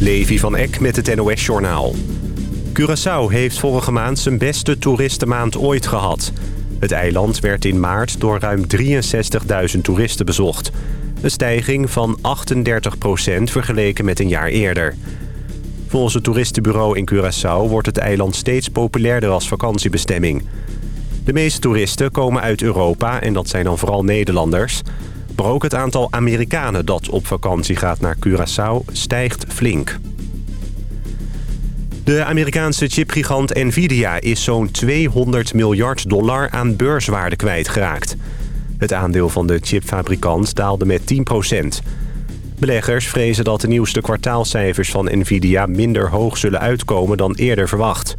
Levi van Eck met het NOS-journaal. Curaçao heeft vorige maand zijn beste toeristenmaand ooit gehad. Het eiland werd in maart door ruim 63.000 toeristen bezocht. Een stijging van 38% vergeleken met een jaar eerder. Volgens het toeristenbureau in Curaçao wordt het eiland steeds populairder als vakantiebestemming. De meeste toeristen komen uit Europa en dat zijn dan vooral Nederlanders... Maar ook het aantal Amerikanen dat op vakantie gaat naar Curaçao stijgt flink. De Amerikaanse chipgigant Nvidia is zo'n 200 miljard dollar aan beurswaarde kwijtgeraakt. Het aandeel van de chipfabrikant daalde met 10% Beleggers vrezen dat de nieuwste kwartaalcijfers van Nvidia minder hoog zullen uitkomen dan eerder verwacht.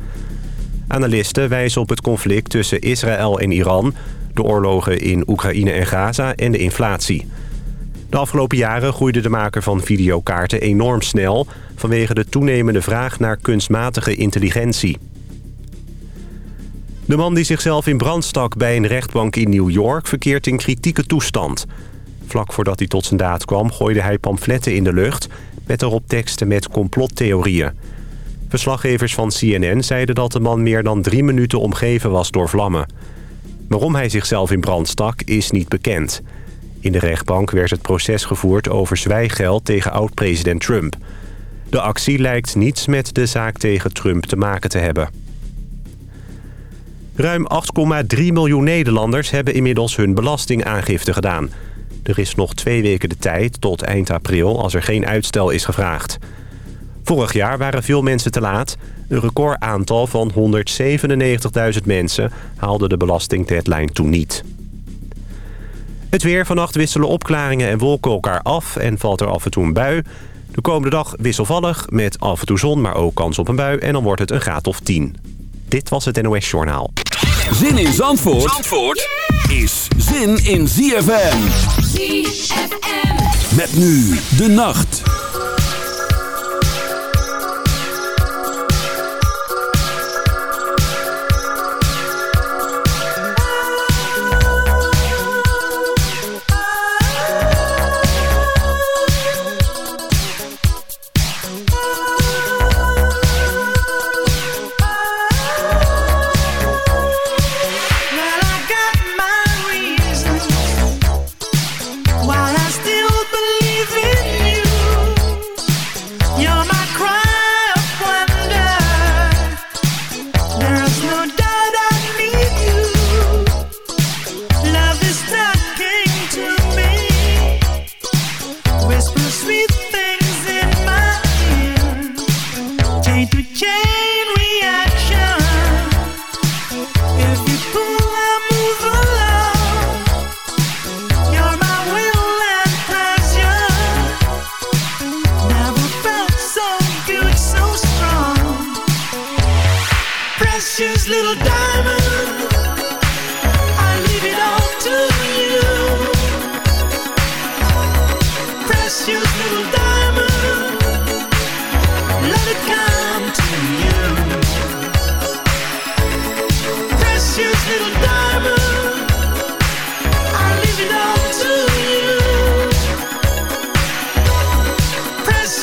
Analisten wijzen op het conflict tussen Israël en Iran de oorlogen in Oekraïne en Gaza en de inflatie. De afgelopen jaren groeide de maker van videokaarten enorm snel... vanwege de toenemende vraag naar kunstmatige intelligentie. De man die zichzelf in brand stak bij een rechtbank in New York... verkeert in kritieke toestand. Vlak voordat hij tot zijn daad kwam gooide hij pamfletten in de lucht... met erop teksten met complottheorieën. Verslaggevers van CNN zeiden dat de man meer dan drie minuten omgeven was door vlammen... Waarom hij zichzelf in brand stak is niet bekend. In de rechtbank werd het proces gevoerd over zwijgeld tegen oud-president Trump. De actie lijkt niets met de zaak tegen Trump te maken te hebben. Ruim 8,3 miljoen Nederlanders hebben inmiddels hun belastingaangifte gedaan. Er is nog twee weken de tijd, tot eind april, als er geen uitstel is gevraagd. Vorig jaar waren veel mensen te laat. Een recordaantal van 197.000 mensen haalde de belastingdeadline toen niet. Het weer. Vannacht wisselen opklaringen en wolken elkaar af en valt er af en toe een bui. De komende dag wisselvallig met af en toe zon, maar ook kans op een bui. En dan wordt het een graad of 10. Dit was het NOS Journaal. Zin in Zandvoort, Zandvoort is zin in ZFM. ZFM. Met nu de nacht.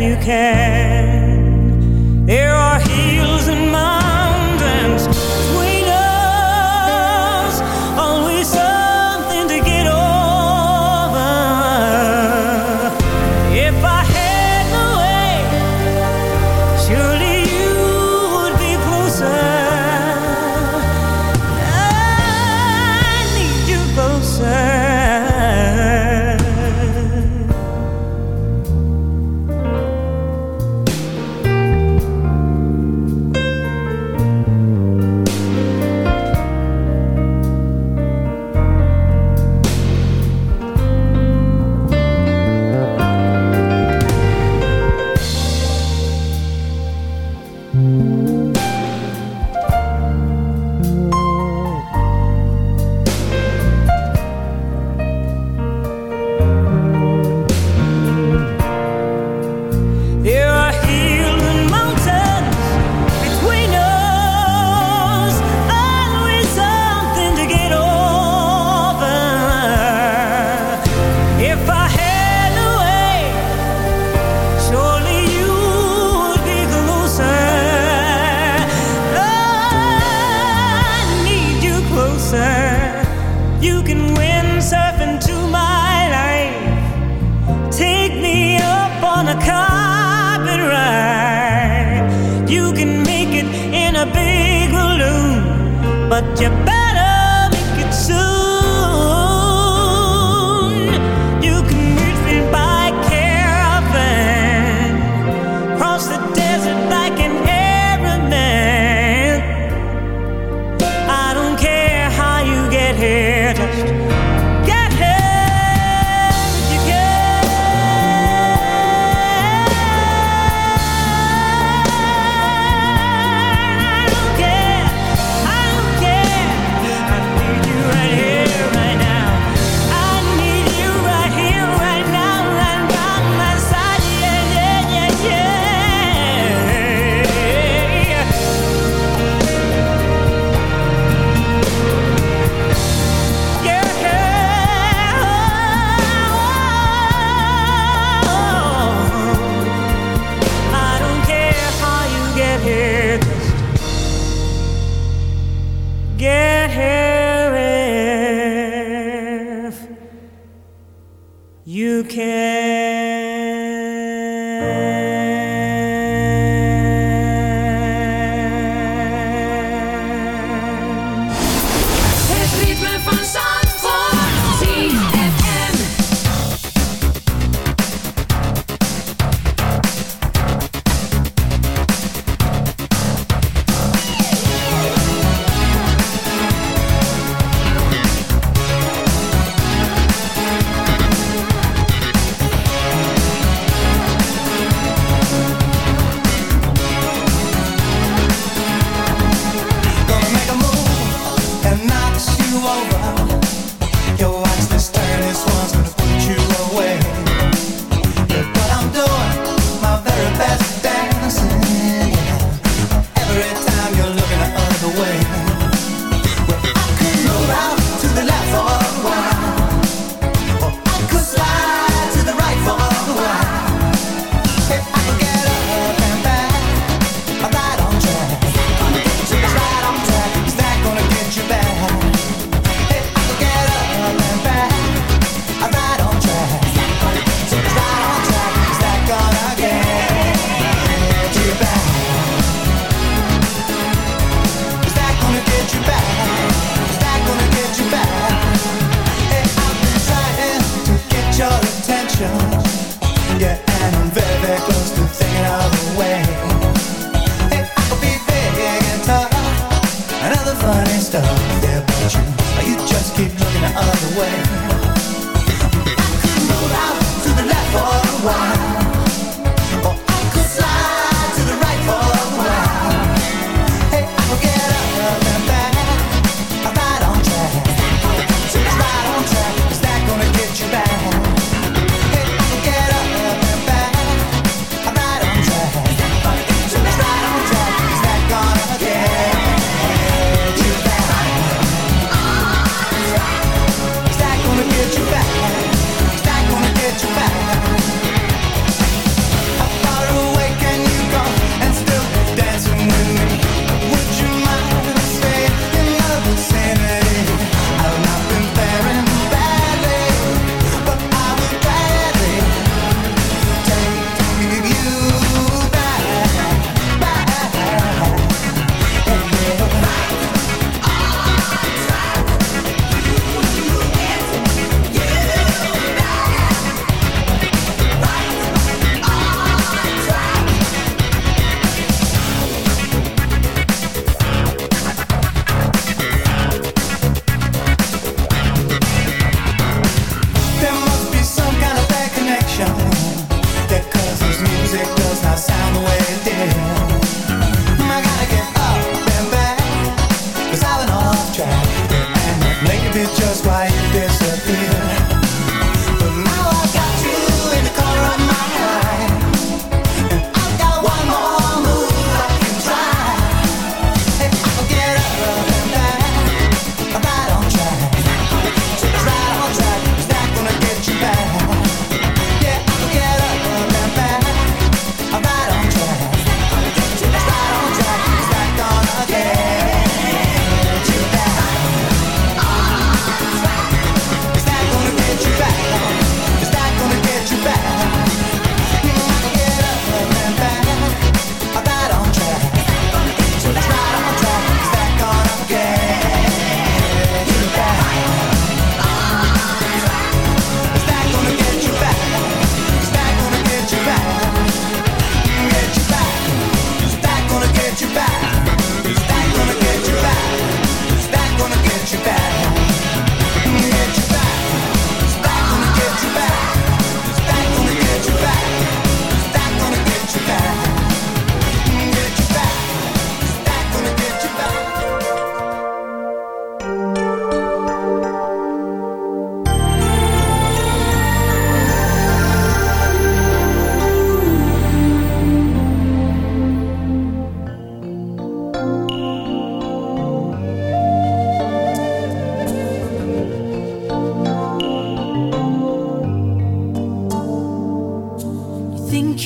you can.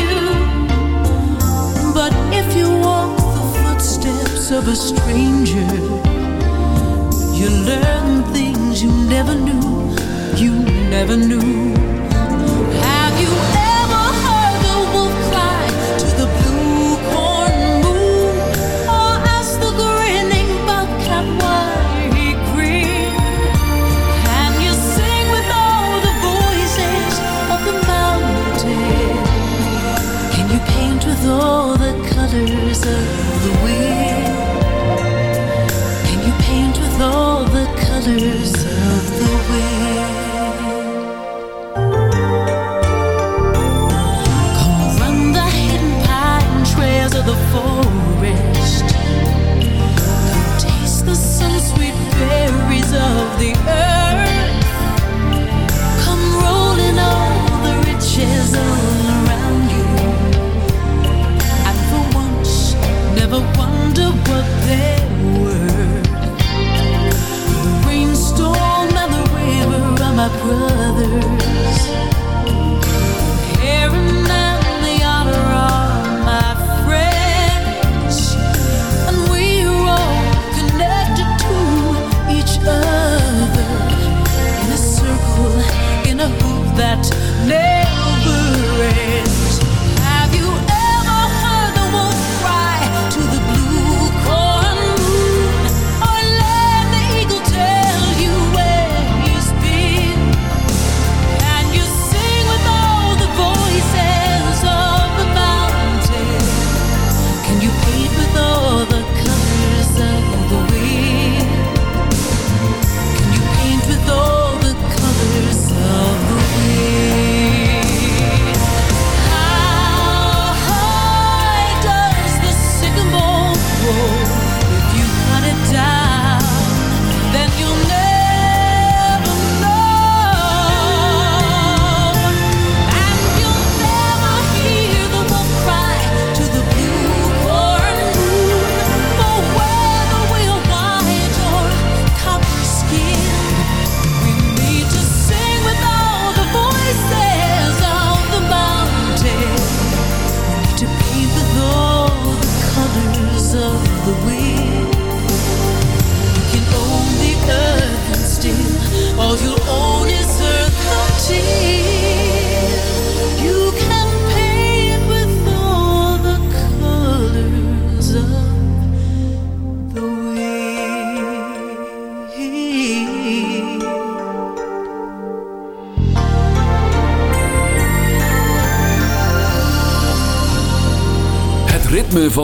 you. But if you walk the footsteps of a stranger, you learn things you never knew, you never knew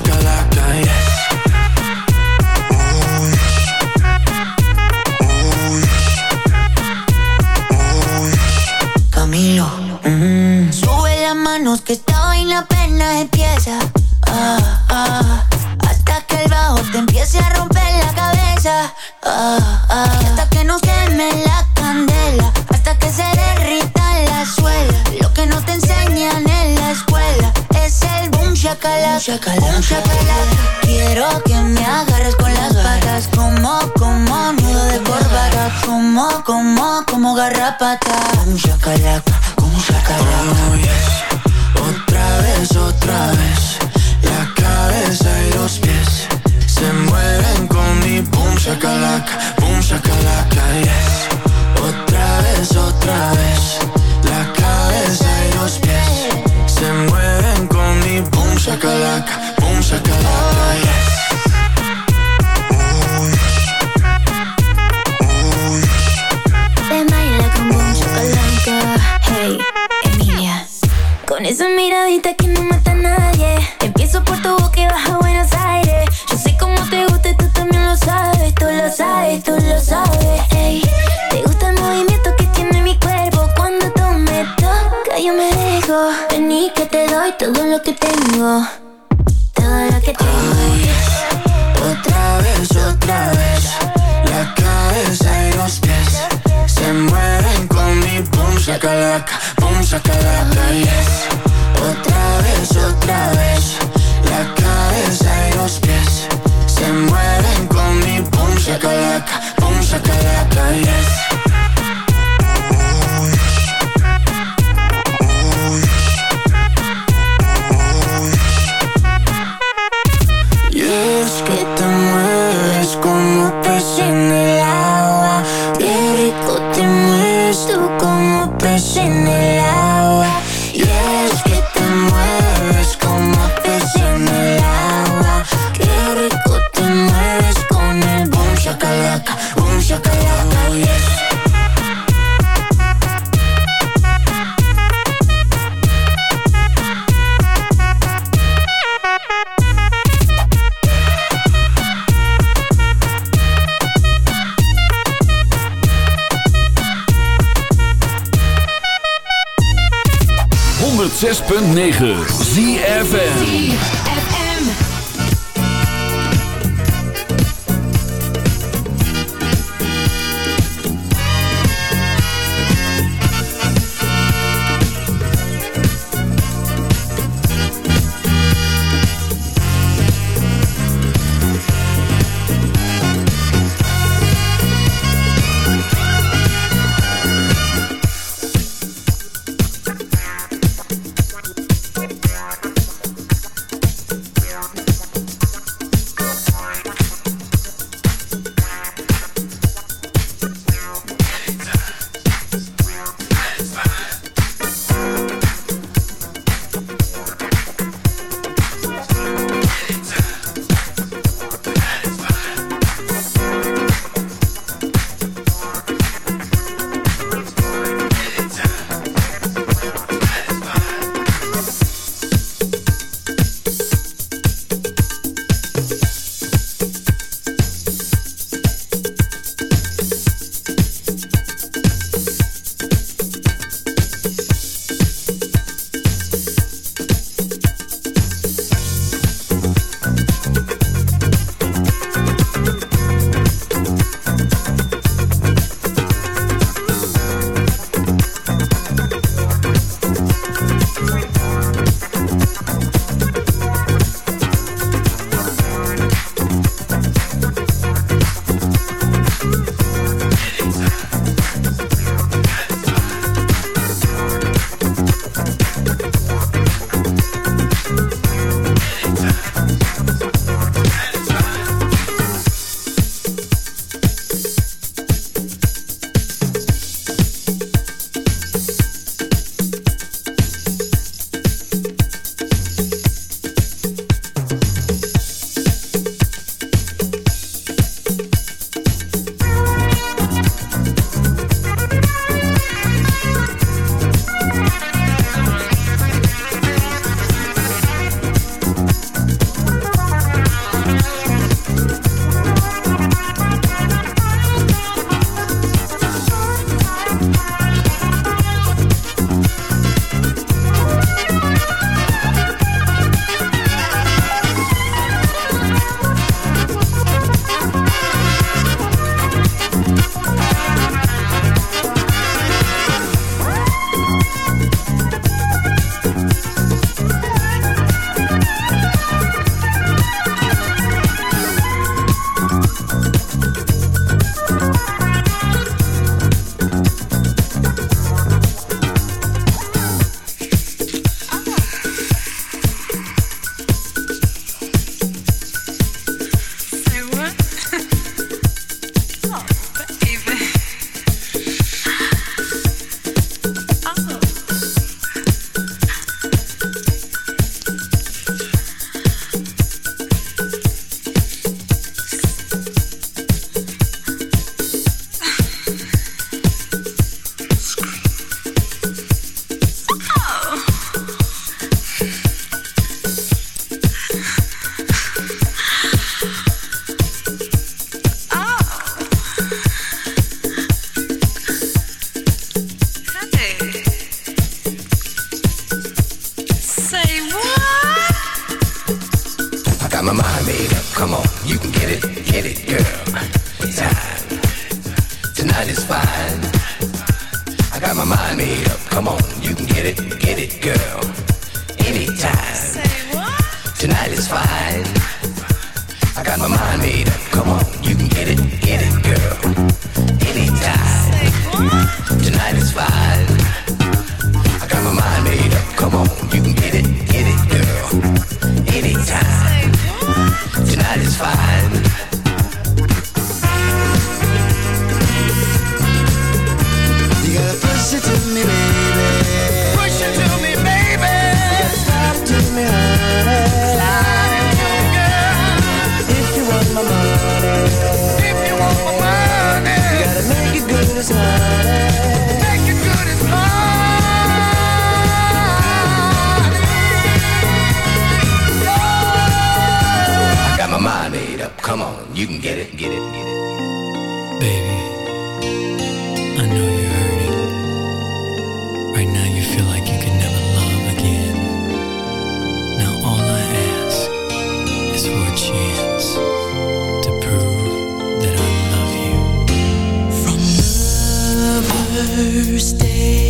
Shakalaka, yes. it up. Come on, you can get it, get it, get it. Baby, I know you're hurting. Right now you feel like you can never love again. Now all I ask is for a chance to prove that I love you. From the first day.